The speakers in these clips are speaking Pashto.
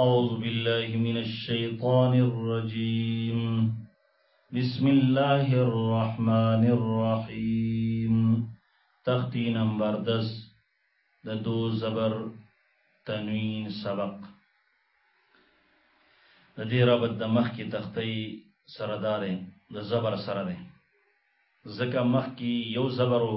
أعوذ بالله من الشيطان الرجيم بسم الله الرحمن الرحيم تختی نمبر دس د دو زبر تنوین سبق د دې ربط د مخ کې تختی سره دارې د زبر سره ده ځکه مخ کې یو زبرو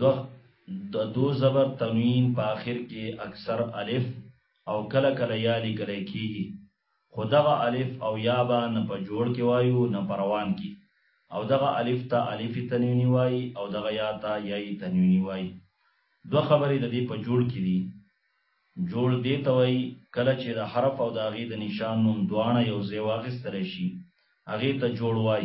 دو د دو زبر تنوین په آخر کې اکثر الف او کله کله یا لیکل کیږي خو دغه الف او یا به نه په جوړ کې وایو نه په روان کې او دغه الف ته الف تنوینی وای او دغه یا ته یای تنوینی وای دو خبرې د دې په جوړ کې دي جوړ دې ته وای کله چې د حرف او د هغې د نشان نوم دواړه یو ځای واخیستل شي هغې ته جوړ وای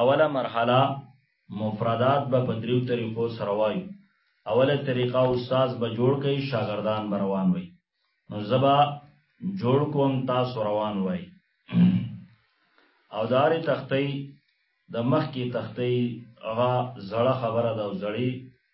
اوله مرحله مفردات به په دریو طریقو سره وایو اوله طریقه استاد به جوړ کړي شاګردان به روان وي نو زبا جوړ کوم تاسو روان وي او داري تختې د مخ کې تختې هغه زړه خبره ده او زړی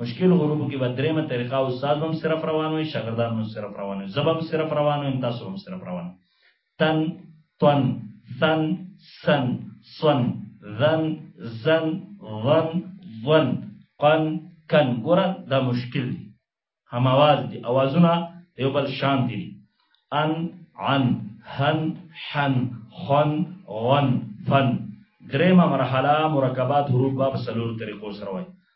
مشکل غروب کې به درېمه طریقه استاد هم صرف روان وي شاګردان هم صرف روان وي زبم صرف روان وي تاسو هم صرف روان تن تن ثن سن صن ذن زن ظن ظن قن کن ګوره دا مشکل دي هم आवाज دي اوازونه یو بل شان دي ان عن هن حن خن غن فن درېمه مرحله مرکبات حروف په سلور طریقو سره وایي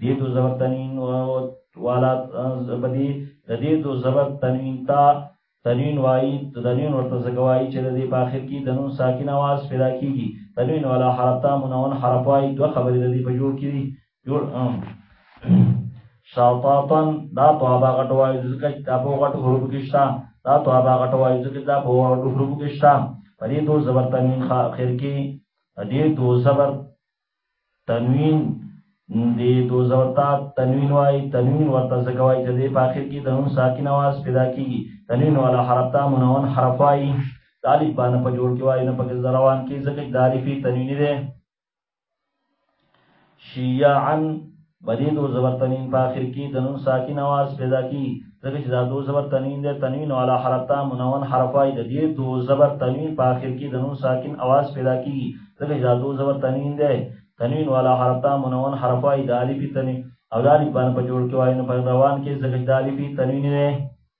دې دو زبر تنوین والا بدی د دې دو زبر تنوین تا تنوین وای تنوین ورته زګوای چې د دې په اخر کې د نون ساکن आवाज پیدا کیږي تنوین والا حرف تا منون حرف وای دوه خبرې د دې په جوړ کې جوړ شاطاطن دا توابا غټو وای ځکه چې دا په غټو حروف کې شته دا توابا غټو وای ځکه دا په غټو حروف کې شته په دې دو زبر تنوین خیر کې دې دو زبر تنوین دی دوزه ورته تنوین وای تنوین ورته زکه وای چې دی په اخر کې د نون ساکن आवाज پیدا کیږي تنوین ولا حرف ته منون حرف وای طالب باندې په جوړ کې وای نه پکې روان کې زکه داریفي تنوین دی شیعن بدی دو زبر تنوین په اخر کې د نون ساکن आवाज پیدا کی ځکه چې دا دو زبر تنوین دی تنوین والا حرف ته منون حرف وای د دې دو زبر تنوین په اخر کې د نون ساکن आवाज پیدا کی ځکه چې دا دو زبر تنوین دی تنوین والا حرف ته منون حرف وای د الف تنوین او د الف باندې په جوړ کې وای نه په روان کې ځکه چې د الف تنوین دی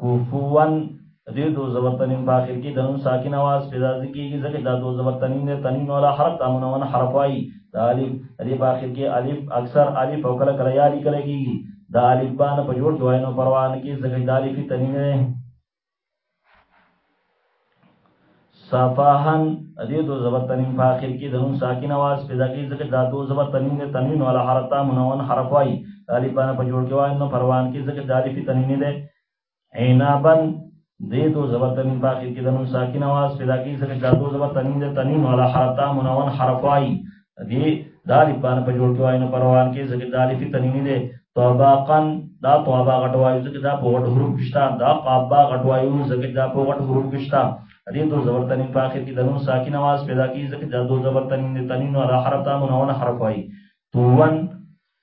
کوفوان دې دو زبر تنین په اخر کې د نون ساکن आवाज پیدا کیږي ځکه دا دو زبر تنین نه تنین ولا حرف تامن ون حرف وای دا الف دې په اخر کې الف اکثر الف او کله کله یا لیکل کیږي دا الف باندې په جوړ کې وای نو پروان کې ځکه دا الف تنین نه صفاحن دې دو زبر تنوین په اخر کې د نون ساکن आवाज پیدا کوي ځکه دا دو زبر تنوین دې تنوین ولا حرف تا منون حرف وای الف باندې په جوړ کې وای نو پروان کې ځکه د الف تنوین دې عینابن دې دو زبر تنوین په اخر کې د نون ساکن आवाज پیدا کوي ځکه دا دو زبر تنوین دې تنوین ولا حرف تا منون حرف وای دې دالي باندې په جوړ کې وای نو پروان کې ځکه دالي په تنوین دي طبقا دا طبقا غټوای ځکه دا په غټ حروف کښتا دا قبا غټوای ځکه دا په غټ حروف کښتا دې دو زبر تنوین په اخر کې د نون ساکن आवाज پیدا کیږي ځکه دا دو زبر تنوین دي تنوین او حرف ته منونه حرف وای توان